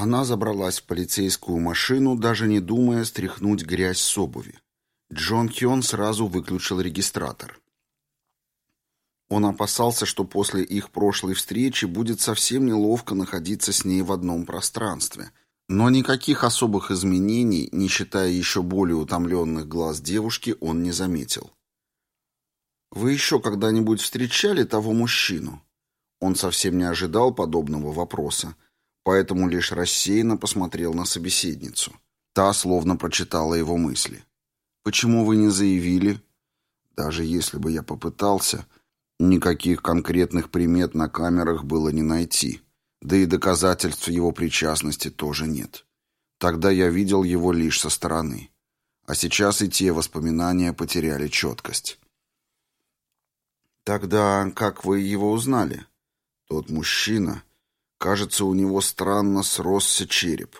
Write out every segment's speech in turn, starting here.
Она забралась в полицейскую машину, даже не думая стряхнуть грязь с обуви. Джон Хён сразу выключил регистратор. Он опасался, что после их прошлой встречи будет совсем неловко находиться с ней в одном пространстве. Но никаких особых изменений, не считая еще более утомленных глаз девушки, он не заметил. «Вы еще когда-нибудь встречали того мужчину?» Он совсем не ожидал подобного вопроса, поэтому лишь рассеянно посмотрел на собеседницу. Та словно прочитала его мысли. «Почему вы не заявили?» «Даже если бы я попытался...» Никаких конкретных примет на камерах было не найти, да и доказательств его причастности тоже нет. Тогда я видел его лишь со стороны. А сейчас и те воспоминания потеряли четкость. Тогда как вы его узнали? Тот мужчина. Кажется, у него странно сросся череп.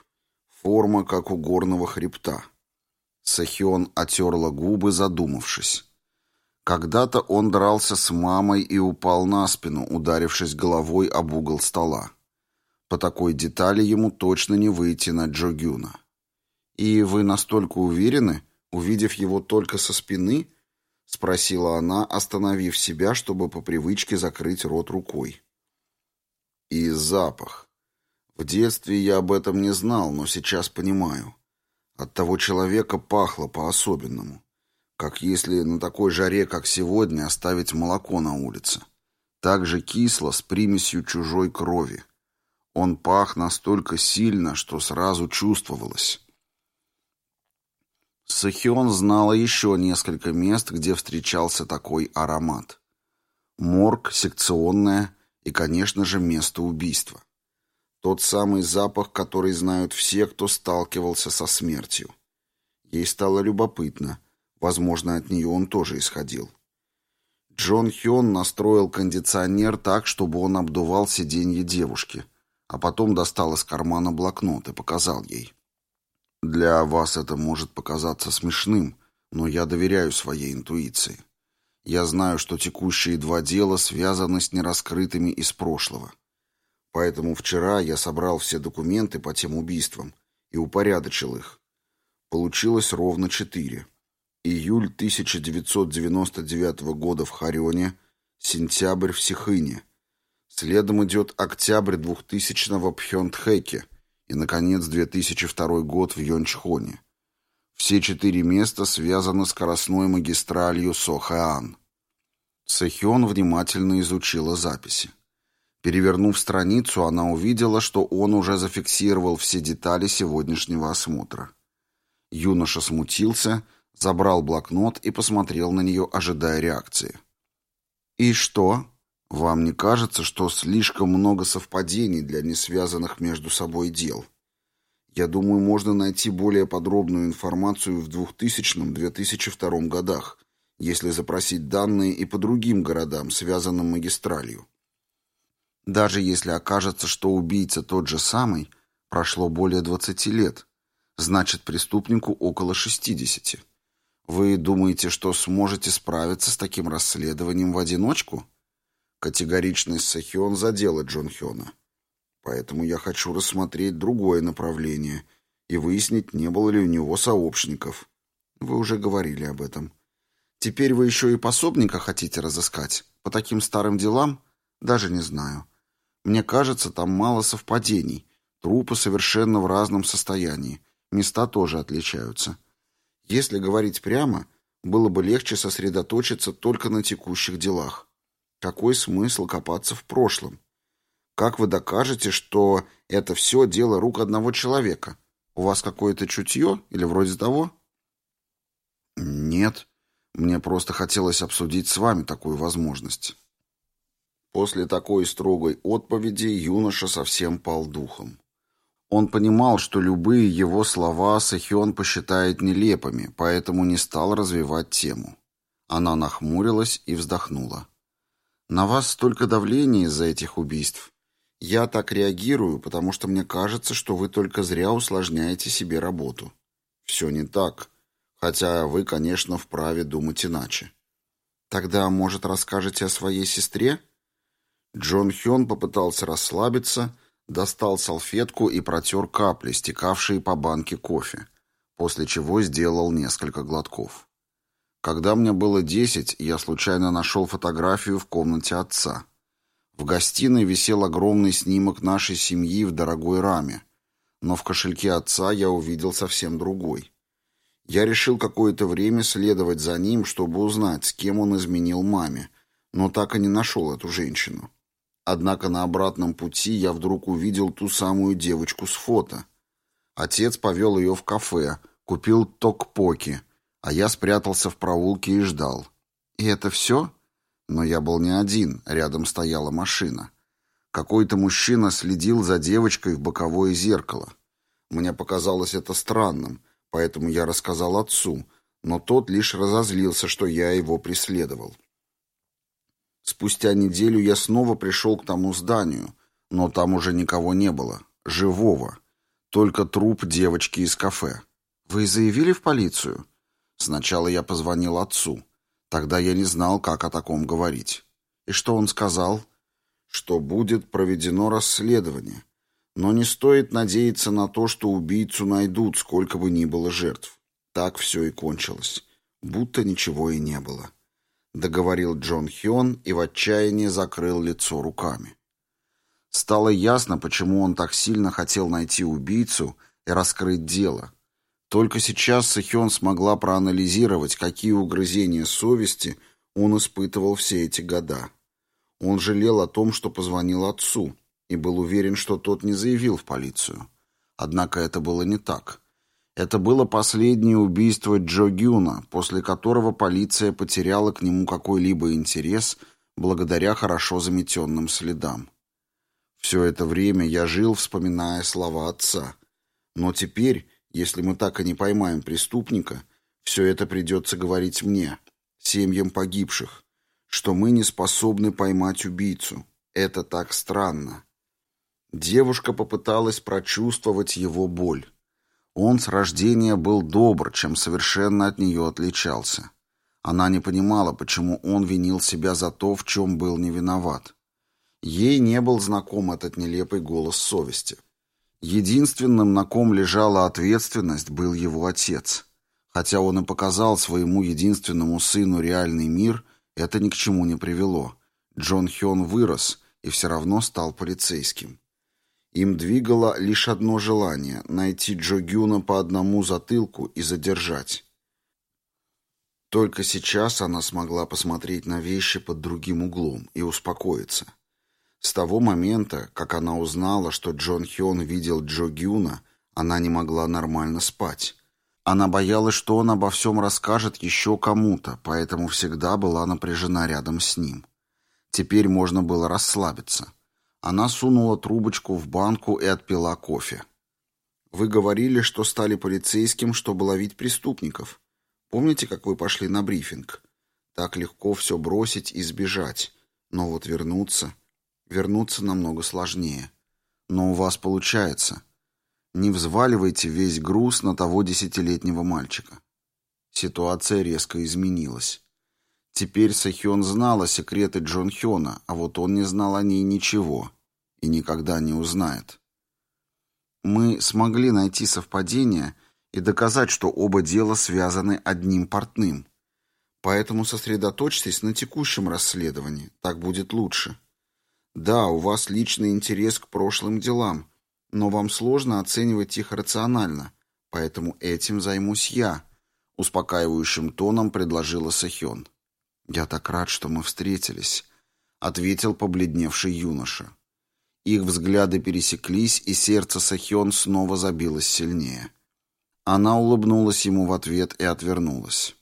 Форма, как у горного хребта. Сахион отерла губы, задумавшись. Когда-то он дрался с мамой и упал на спину, ударившись головой об угол стола. По такой детали ему точно не выйти на Джогюна. «И вы настолько уверены, увидев его только со спины?» — спросила она, остановив себя, чтобы по привычке закрыть рот рукой. «И запах. В детстве я об этом не знал, но сейчас понимаю. От того человека пахло по-особенному как если на такой жаре, как сегодня, оставить молоко на улице. Так же кисло, с примесью чужой крови. Он пах настолько сильно, что сразу чувствовалось. Сахион знала еще несколько мест, где встречался такой аромат. Морг, секционная и, конечно же, место убийства. Тот самый запах, который знают все, кто сталкивался со смертью. Ей стало любопытно — Возможно, от нее он тоже исходил. Джон Хён настроил кондиционер так, чтобы он обдувал сиденье девушки, а потом достал из кармана блокнот и показал ей. «Для вас это может показаться смешным, но я доверяю своей интуиции. Я знаю, что текущие два дела связаны с нераскрытыми из прошлого. Поэтому вчера я собрал все документы по тем убийствам и упорядочил их. Получилось ровно четыре. Июль 1999 года в Харионе, сентябрь в Сихыне. Следом идет октябрь 2000-го в Пхёнтхэке и, наконец, 2002 год в Йончхоне. Все четыре места связаны скоростной магистралью Сохаан. Сэхён внимательно изучила записи. Перевернув страницу, она увидела, что он уже зафиксировал все детали сегодняшнего осмотра. Юноша смутился Забрал блокнот и посмотрел на нее, ожидая реакции. «И что? Вам не кажется, что слишком много совпадений для несвязанных между собой дел? Я думаю, можно найти более подробную информацию в 2000-2002 годах, если запросить данные и по другим городам, связанным магистралью. Даже если окажется, что убийца тот же самый, прошло более 20 лет, значит, преступнику около 60. Вы думаете, что сможете справиться с таким расследованием в одиночку? Категоричность Сахион задела Джон Хёна. Поэтому я хочу рассмотреть другое направление и выяснить, не было ли у него сообщников. Вы уже говорили об этом. Теперь вы еще и пособника хотите разыскать? По таким старым делам? Даже не знаю. Мне кажется, там мало совпадений. Трупы совершенно в разном состоянии. Места тоже отличаются. Если говорить прямо, было бы легче сосредоточиться только на текущих делах. Какой смысл копаться в прошлом? Как вы докажете, что это все дело рук одного человека? У вас какое-то чутье или вроде того? Нет. Мне просто хотелось обсудить с вами такую возможность. После такой строгой отповеди юноша совсем пал духом. Он понимал, что любые его слова Сахион посчитает нелепыми, поэтому не стал развивать тему. Она нахмурилась и вздохнула. «На вас столько давления из-за этих убийств. Я так реагирую, потому что мне кажется, что вы только зря усложняете себе работу. Все не так, хотя вы, конечно, вправе думать иначе. Тогда, может, расскажете о своей сестре?» Джон Хён попытался расслабиться, Достал салфетку и протер капли, стекавшие по банке кофе, после чего сделал несколько глотков. Когда мне было десять, я случайно нашел фотографию в комнате отца. В гостиной висел огромный снимок нашей семьи в дорогой раме, но в кошельке отца я увидел совсем другой. Я решил какое-то время следовать за ним, чтобы узнать, с кем он изменил маме, но так и не нашел эту женщину. Однако на обратном пути я вдруг увидел ту самую девочку с фото. Отец повел ее в кафе, купил токпоки, а я спрятался в проулке и ждал. И это все? Но я был не один, рядом стояла машина. Какой-то мужчина следил за девочкой в боковое зеркало. Мне показалось это странным, поэтому я рассказал отцу, но тот лишь разозлился, что я его преследовал. Спустя неделю я снова пришел к тому зданию, но там уже никого не было, живого, только труп девочки из кафе. «Вы заявили в полицию?» Сначала я позвонил отцу. Тогда я не знал, как о таком говорить. И что он сказал? Что будет проведено расследование. Но не стоит надеяться на то, что убийцу найдут, сколько бы ни было жертв. Так все и кончилось. Будто ничего и не было. Договорил Джон Хён и в отчаянии закрыл лицо руками. Стало ясно, почему он так сильно хотел найти убийцу и раскрыть дело – только сейчас Сэхён смогла проанализировать, какие угрызения совести он испытывал все эти года. Он жалел о том, что позвонил отцу, и был уверен, что тот не заявил в полицию. Однако это было не так. Это было последнее убийство Джо Гюна, после которого полиция потеряла к нему какой-либо интерес благодаря хорошо заметенным следам. Все это время я жил, вспоминая слова отца. Но теперь если мы так и не поймаем преступника, все это придется говорить мне, семьям погибших, что мы не способны поймать убийцу. Это так странно. Девушка попыталась прочувствовать его боль. Он с рождения был добр, чем совершенно от нее отличался. Она не понимала, почему он винил себя за то, в чем был не виноват. Ей не был знаком этот нелепый голос совести. Единственным, на ком лежала ответственность, был его отец. Хотя он и показал своему единственному сыну реальный мир, это ни к чему не привело. Джон Хён вырос и все равно стал полицейским. Им двигало лишь одно желание — найти Джо Гюна по одному затылку и задержать. Только сейчас она смогла посмотреть на вещи под другим углом и успокоиться. С того момента, как она узнала, что Джон Хён видел Джо Гюна, она не могла нормально спать. Она боялась, что он обо всем расскажет еще кому-то, поэтому всегда была напряжена рядом с ним. Теперь можно было расслабиться. Она сунула трубочку в банку и отпила кофе. «Вы говорили, что стали полицейским, чтобы ловить преступников. Помните, как вы пошли на брифинг? Так легко все бросить и сбежать. Но вот вернуться...» Вернуться намного сложнее. Но у вас получается. Не взваливайте весь груз на того десятилетнего мальчика. Ситуация резко изменилась. Теперь Сэхён знала секреты Джон Хёна, а вот он не знал о ней ничего и никогда не узнает. Мы смогли найти совпадение и доказать, что оба дела связаны одним портным. Поэтому сосредоточьтесь на текущем расследовании, так будет лучше. Да, у вас личный интерес к прошлым делам, но вам сложно оценивать их рационально, поэтому этим займусь я, успокаивающим тоном предложила Сахён. Я так рад, что мы встретились, ответил побледневший юноша. Их взгляды пересеклись, и сердце Сахён снова забилось сильнее. Она улыбнулась ему в ответ и отвернулась.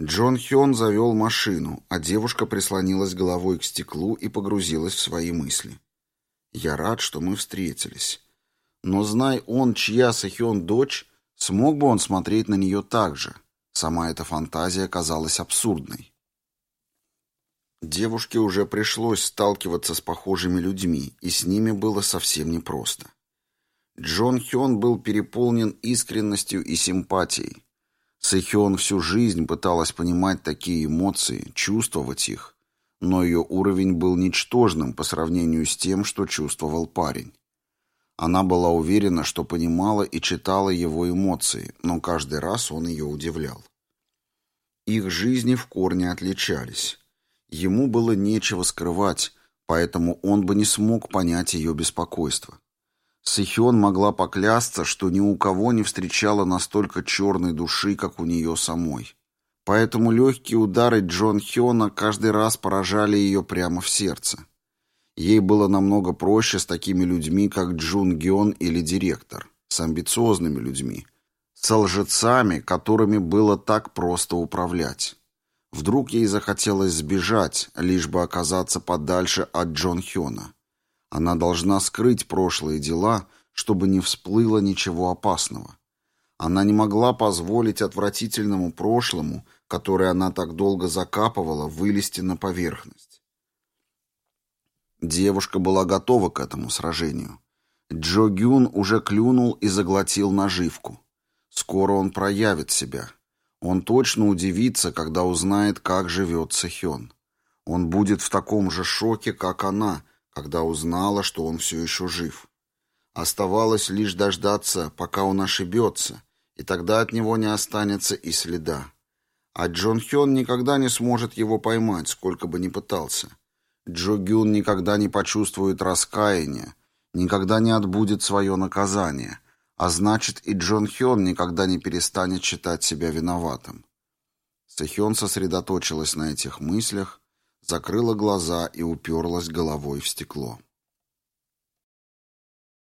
Джон Хён завел машину, а девушка прислонилась головой к стеклу и погрузилась в свои мысли. «Я рад, что мы встретились. Но знай он, чья Сэхён дочь, смог бы он смотреть на нее так же. Сама эта фантазия казалась абсурдной. Девушке уже пришлось сталкиваться с похожими людьми, и с ними было совсем непросто. Джон Хён был переполнен искренностью и симпатией, Сэхён всю жизнь пыталась понимать такие эмоции, чувствовать их, но ее уровень был ничтожным по сравнению с тем, что чувствовал парень. Она была уверена, что понимала и читала его эмоции, но каждый раз он ее удивлял. Их жизни в корне отличались. Ему было нечего скрывать, поэтому он бы не смог понять ее беспокойство. Сэхён могла поклясться, что ни у кого не встречала настолько черной души, как у нее самой. Поэтому легкие удары Джон Хёна каждый раз поражали ее прямо в сердце. Ей было намного проще с такими людьми, как Джун Гён или директор, с амбициозными людьми, с лжецами, которыми было так просто управлять. Вдруг ей захотелось сбежать, лишь бы оказаться подальше от Джон Хёна. Она должна скрыть прошлые дела, чтобы не всплыло ничего опасного. Она не могла позволить отвратительному прошлому, которое она так долго закапывала, вылезти на поверхность. Девушка была готова к этому сражению. Джо Гюн уже клюнул и заглотил наживку. Скоро он проявит себя. Он точно удивится, когда узнает, как живет Сэхён. Он будет в таком же шоке, как она, когда узнала, что он все еще жив. Оставалось лишь дождаться, пока он ошибется, и тогда от него не останется и следа. А Джон Хён никогда не сможет его поймать, сколько бы ни пытался. Джо Гюн никогда не почувствует раскаяния, никогда не отбудет свое наказание, а значит и Джон Хён никогда не перестанет считать себя виноватым. Сэхён сосредоточилась на этих мыслях, закрыла глаза и уперлась головой в стекло.